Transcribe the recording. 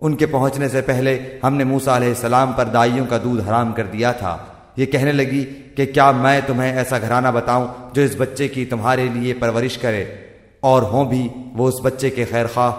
ان کے پہنچنے سے پہلے ہم نے موسا علیہ السلام پر دائیوں کا دودھ حرام کر دیا تھا۔ یہ کہنے لگی کہ کیا میں تمہیں ایسا گھرانہ بتاؤں جو اس بچے کی تمہارے لیے پرورش کرے اور ہوں بھی وہ اس بچے کے خیر خواہ